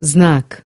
знак.